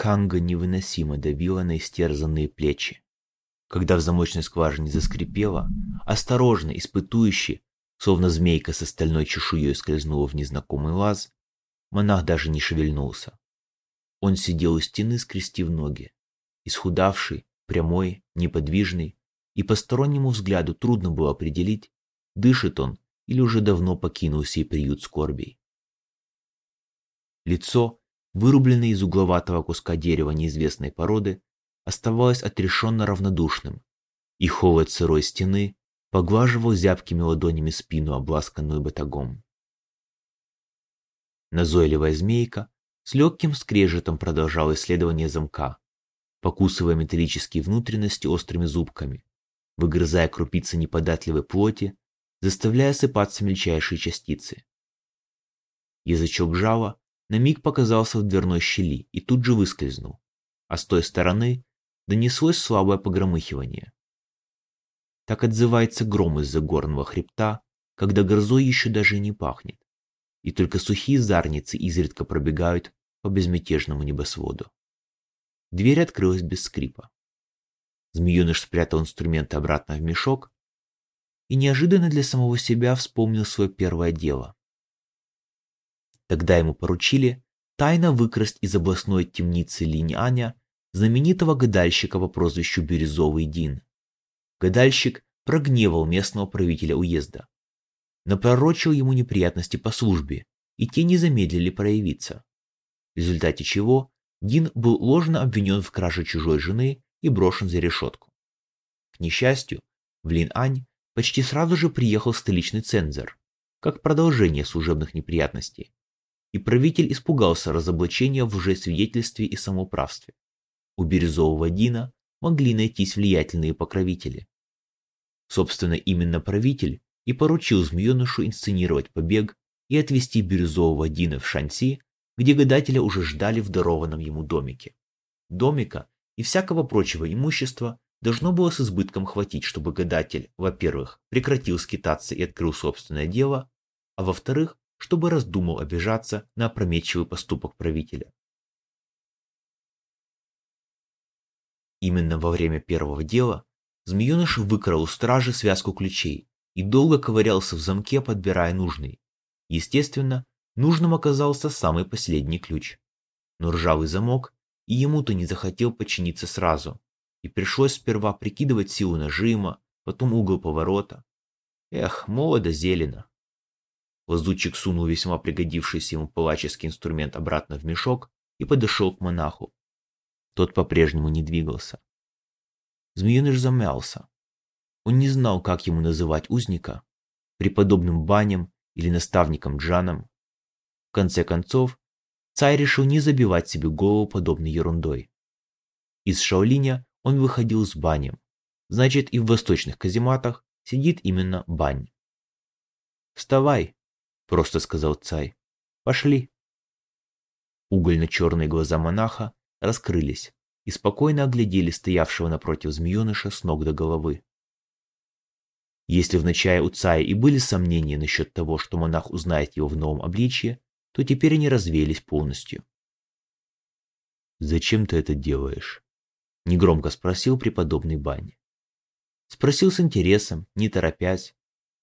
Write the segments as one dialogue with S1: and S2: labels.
S1: Канга невыносимо давила на истерзанные плечи. Когда в замочной скважине заскрипело, осторожно, испытующе, словно змейка со стальной чешуей скользнула в незнакомый лаз, монах даже не шевельнулся. Он сидел у стены, скрестив ноги, исхудавший, прямой, неподвижный, и постороннему взгляду трудно было определить, дышит он или уже давно покинул сей приют скорбей. Лицо, вырубленное из угловатого куска дерева неизвестной породы, оставалось отрешенно равнодушным, и холод сырой стены поглаживал зябкими ладонями спину, обласканную батагом. Назойливая змейка с легким скрежетом продолжала исследование замка, покусывая металлические внутренности острыми зубками, выгрызая крупицы неподатливой плоти, заставляя сыпаться мельчайшие частицы. Язычок жала на миг показался в дверной щели и тут же выскользнул, а с той стороны донеслось слабое погромыхивание. Так отзывается гром из-за горного хребта, когда грозой еще даже не пахнет, и только сухие зарницы изредка пробегают по безмятежному небосводу. Дверь открылась без скрипа. Змееныш спрятал инструменты обратно в мешок и неожиданно для самого себя вспомнил свое первое дело. Тогда ему поручили тайно выкрасть из областной темницы Линь-Аня знаменитого гадальщика по прозвищу Бирюзовый Дин. Гадальщик прогневал местного правителя уезда, напророчил ему неприятности по службе, и те не замедлили проявиться. В результате чего Дин был ложно обвинен в краже чужой жены и брошен за решетку. К несчастью, в Лин-Ань почти сразу же приехал столичный цензор, как продолжение служебных неприятностей, и правитель испугался разоблачения в лжесвидетельстве и самоуправстве. У Бирюзового Дина могли найтись влиятельные покровители. Собственно, именно правитель и поручил змеенышу инсценировать побег и отвезти Бирюзового Дина в Шанси, где гадателя уже ждали в дарованном ему домике. Домика и всякого прочего имущества должно было с избытком хватить, чтобы гадатель, во-первых, прекратил скитаться и открыл собственное дело, а во-вторых, чтобы раздумал обижаться на опрометчивый поступок правителя. Именно во время первого дела змееныш выкрал у стражи связку ключей и долго ковырялся в замке, подбирая нужный. Естественно, нужным оказался самый последний ключ. Но ржавый замок и ему-то не захотел подчиниться сразу, и пришлось сперва прикидывать силу нажима, потом угол поворота. Эх, молодо зелено. Лазутчик сунул весьма пригодившийся ему палаческий инструмент обратно в мешок и подошел к монаху. Тот по-прежнему не двигался. Змееныш замялся. Он не знал, как ему называть узника, преподобным банем или наставником Джаном. В конце концов, царь решил не забивать себе голову подобной ерундой. Из Шаолиня он выходил с банем, значит и в восточных казематах сидит именно бань. «Вставай», — просто сказал царь, — «пошли». Угольно-черные глаза монаха раскрылись и спокойно оглядели стоявшего напротив змееныша с ног до головы. Если вначале у Цая и были сомнения насчет того, что монах узнает его в новом обличье, то теперь они развеялись полностью. «Зачем ты это делаешь?» — негромко спросил преподобный Бань. Спросил с интересом, не торопясь,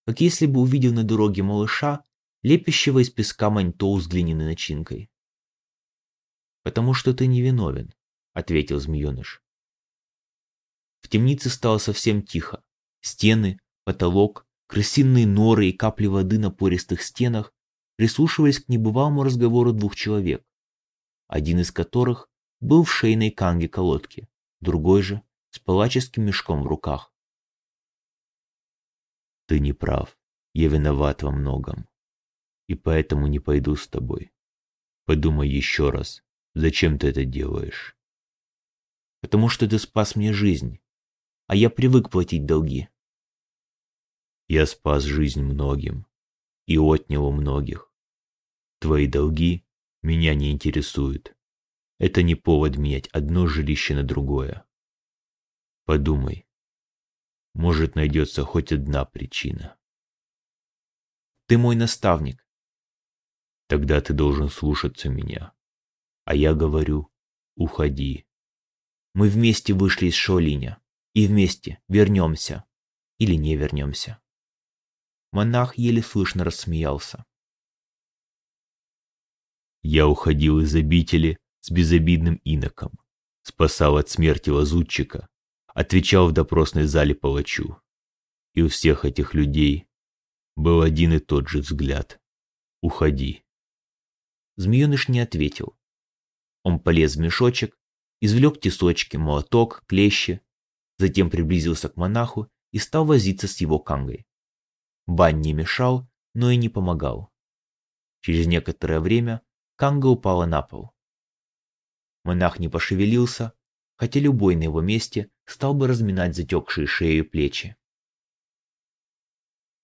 S1: как если бы увидел на дороге малыша, лепящего из песка маньтоу с глиняной начинкой. «Потому что ты невиновен», — ответил змееныш. В темнице стало совсем тихо. Стены, потолок, крысиные норы и капли воды на пористых стенах прислушивались к небывалому разговору двух человек, один из которых был в шейной канге колодки, другой же с палаческим мешком в руках. «Ты не прав, я виноват во многом, и поэтому не пойду с тобой. Подумай еще раз, Зачем ты это делаешь? Потому что ты спас мне жизнь, а я привык платить долги. Я спас жизнь многим и отнял у многих. Твои долги меня не интересуют. Это не повод менять одно жилище на другое. Подумай. Может, найдется хоть одна причина. Ты мой наставник. Тогда ты должен слушаться меня. А я говорю, Уходи. Мы вместе вышли из Шолиня. И вместе вернемся. Или не вернемся. Монах еле слышно рассмеялся. Я уходил из обители с безобидным иноком, спасал от смерти лазутчика, отвечал в допросной зале палачу. И у всех этих людей был один и тот же взгляд. Уходи. Змееныш не ответил. Он полез в мешочек, извлек тесочки, молоток, клещи, затем приблизился к монаху и стал возиться с его кангой. Бань не мешал, но и не помогал. Через некоторое время канга упала на пол. Монах не пошевелился, хотя любой на его месте стал бы разминать затекшие шею и плечи.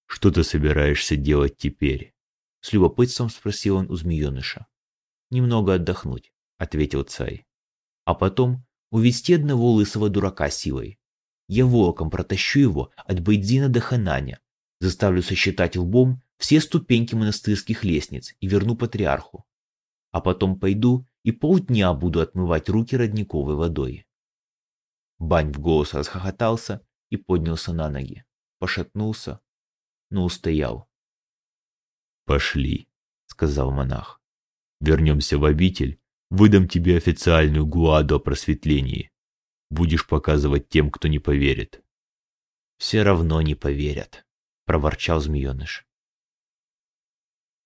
S1: «Что ты собираешься делать теперь?» С любопытством спросил он у змееныша. «Немного отдохнуть», — ответил Цай. «А потом увести одного лысого дурака силой. Я волоком протащу его от Байдзина до Хананя, заставлю сосчитать лбом все ступеньки монастырских лестниц и верну патриарху. А потом пойду и полдня буду отмывать руки родниковой водой. Бань в голос расхохотался и поднялся на ноги. Пошатнулся, но устоял. «Пошли», — сказал монах. «Вернемся в обитель, выдам тебе официальную гуаду о просветлении будешь показывать тем, кто не поверит. Все равно не поверят, проворчал змееныш.